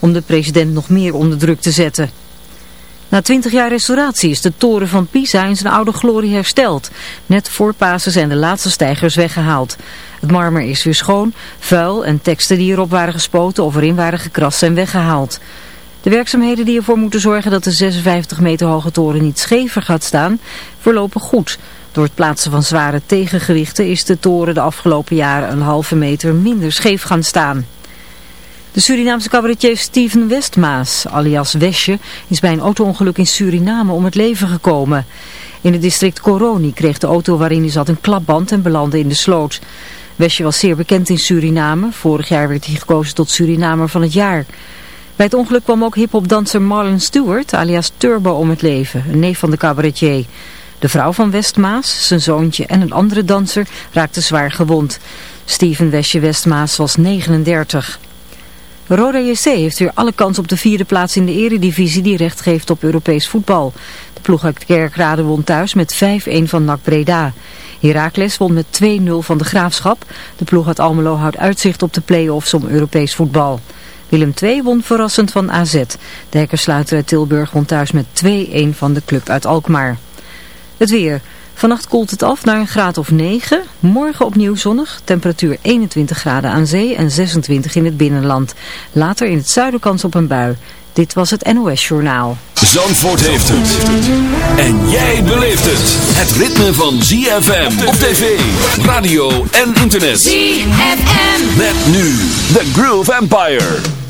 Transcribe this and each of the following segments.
om de president nog meer onder druk te zetten. Na twintig jaar restauratie is de toren van Pisa in zijn oude glorie hersteld. Net voor Pasen zijn de laatste stijgers weggehaald. Het marmer is weer schoon, vuil en teksten die erop waren gespoten of erin waren gekrast zijn weggehaald. De werkzaamheden die ervoor moeten zorgen dat de 56 meter hoge toren niet schever gaat staan, verlopen goed. Door het plaatsen van zware tegengewichten is de toren de afgelopen jaren een halve meter minder scheef gaan staan. De Surinaamse cabaretier Steven Westmaas, alias Wesje, is bij een autoongeluk in Suriname om het leven gekomen. In het district Coroni kreeg de auto waarin hij zat een klapband en belandde in de sloot. Wesje was zeer bekend in Suriname. Vorig jaar werd hij gekozen tot Surinamer van het jaar. Bij het ongeluk kwam ook hiphopdanser Marlon Stewart, alias Turbo, om het leven, een neef van de cabaretier. De vrouw van Westmaas, zijn zoontje en een andere danser raakten zwaar gewond. Steven Wesje Westmaas was 39. Roda JC heeft weer alle kans op de vierde plaats in de eredivisie die recht geeft op Europees voetbal. De ploeg uit Kerkrade won thuis met 5-1 van NAC Breda. Heracles won met 2-0 van de Graafschap. De ploeg uit Almelo houdt uitzicht op de play-offs om Europees voetbal. Willem II won verrassend van AZ. De hekkersluiter uit Tilburg won thuis met 2-1 van de club uit Alkmaar. Het weer... Vannacht koelt het af naar een graad of 9. Morgen opnieuw zonnig. Temperatuur 21 graden aan zee en 26 in het binnenland. Later in het zuiden kans op een bui. Dit was het NOS Journaal. Zandvoort heeft het. En jij beleeft het. Het ritme van ZFM op tv, radio en internet. ZFM. Met nu The Groove Empire.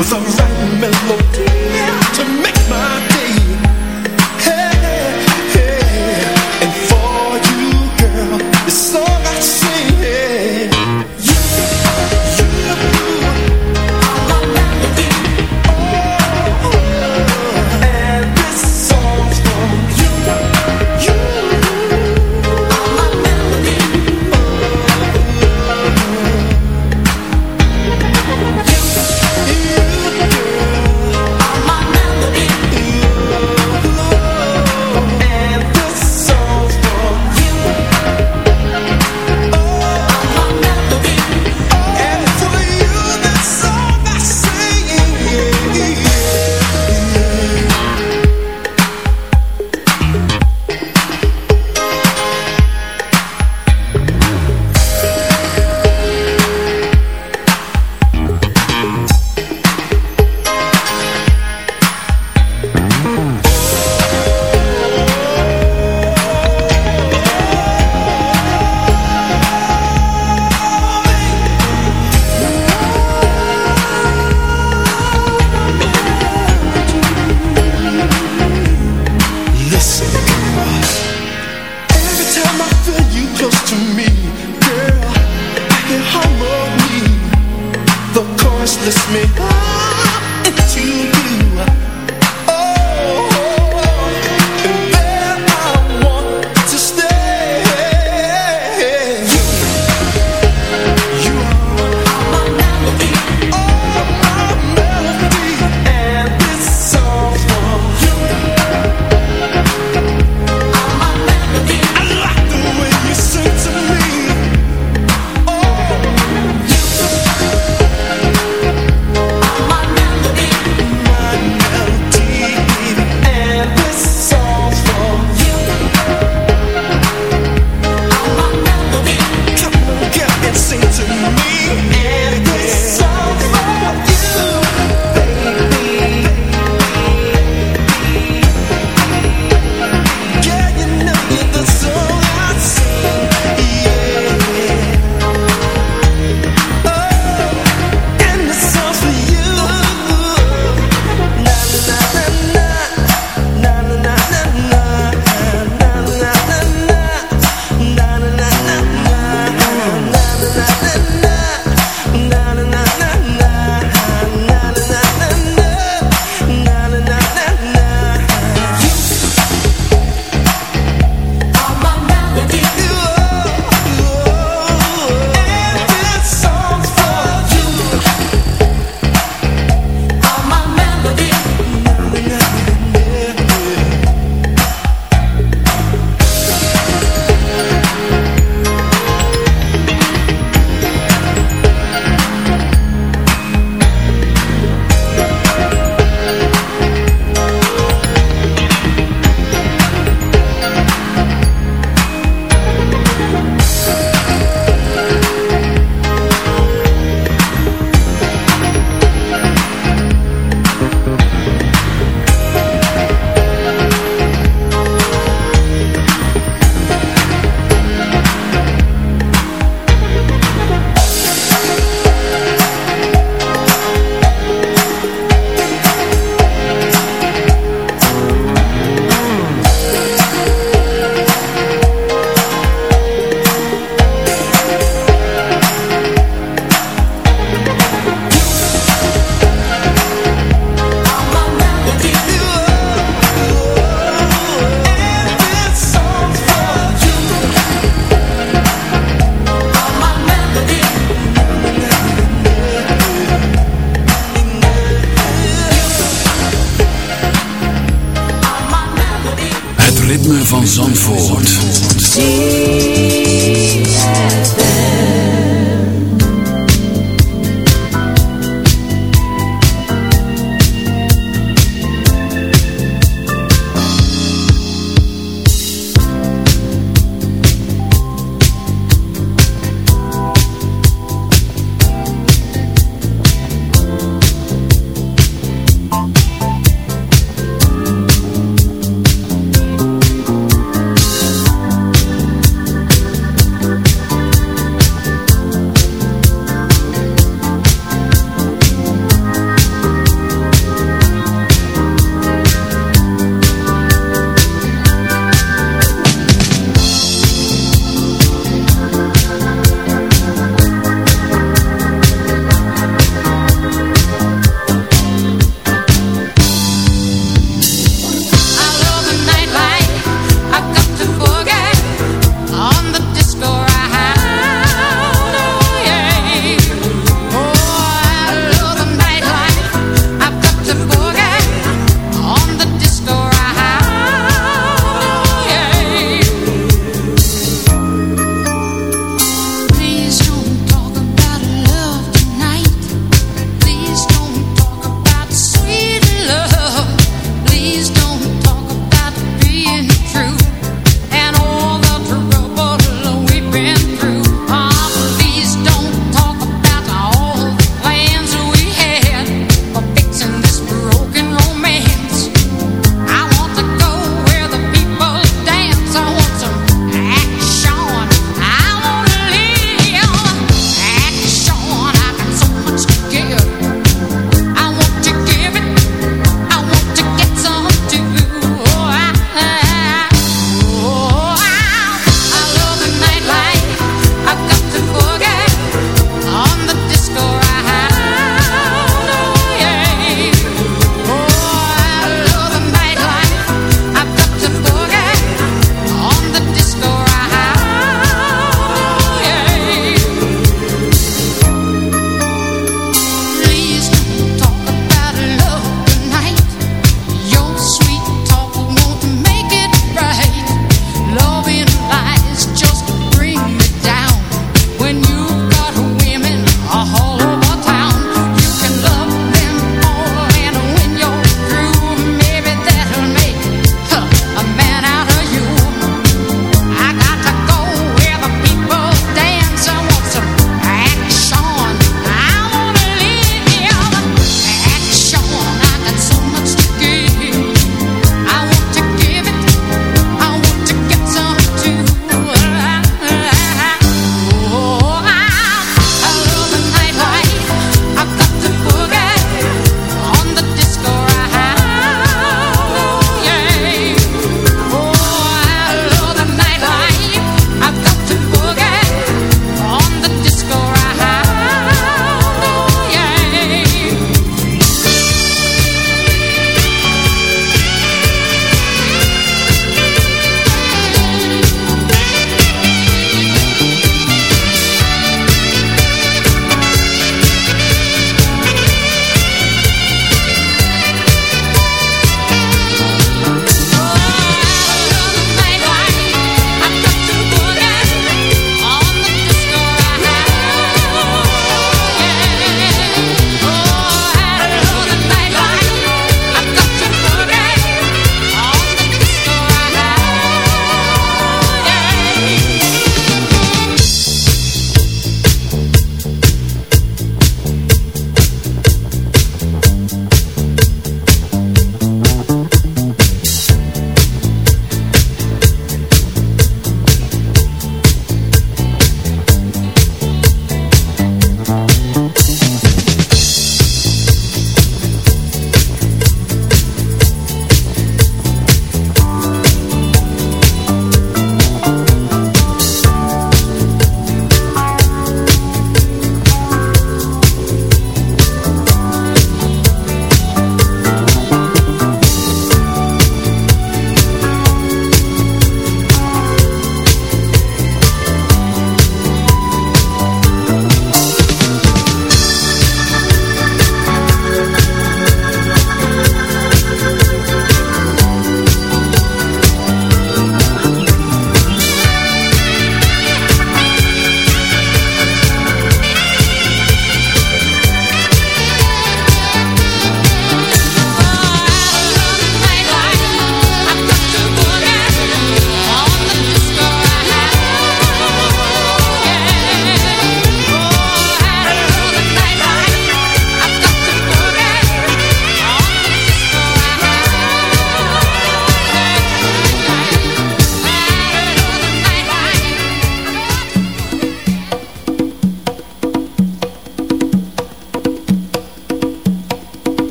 with the right melody to make my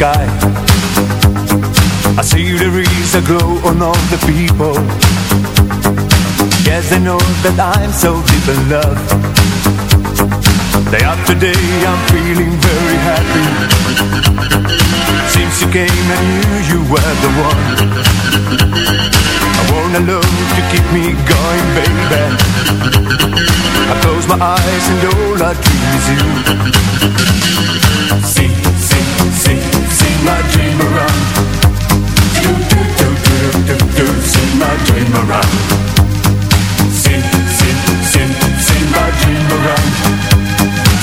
sky. I see the rays a glow on all the people. Yes, they know that I'm so deep in love. Day after day I'm feeling very happy. Since you came I knew you were the one. I wanna love to keep me going, baby. I close my eyes and all I dream is you. See, see, my dream around. Do, do, do, do, do, do, see my dream around. See, see, see, see my dream around.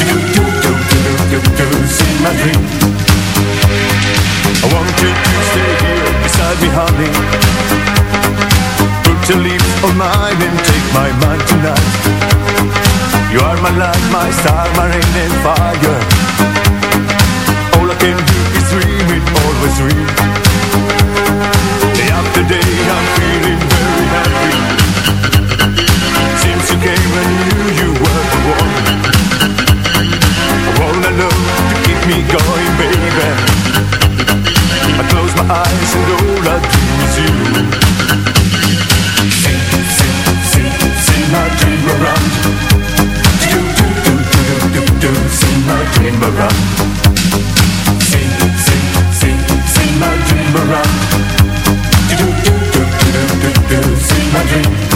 Do, do, do, do, do, do, see my dream. I want you to stay here beside me, honey. To leave on mine and take my mind tonight. You are my light, my star, my rain and fire Jimba it, Sing, sing, sing, sing my dream around. Do, do, do, sing my dream.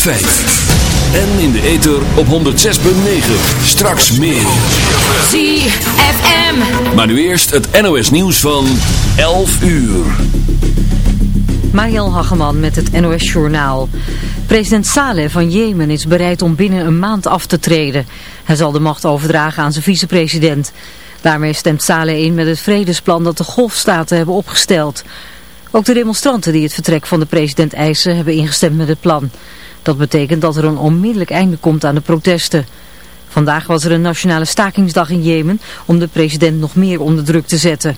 En in de ether op 106.9. Straks meer. ZFM. Maar nu eerst het NOS nieuws van 11 uur. Mariel Hageman met het NOS Journaal. President Saleh van Jemen is bereid om binnen een maand af te treden. Hij zal de macht overdragen aan zijn vicepresident. Daarmee stemt Saleh in met het vredesplan dat de golfstaten hebben opgesteld. Ook de demonstranten die het vertrek van de president eisen hebben ingestemd met het plan. Dat betekent dat er een onmiddellijk einde komt aan de protesten. Vandaag was er een nationale stakingsdag in Jemen om de president nog meer onder druk te zetten.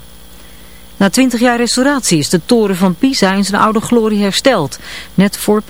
Na twintig jaar restauratie is de toren van Pisa in zijn oude glorie hersteld. Net voor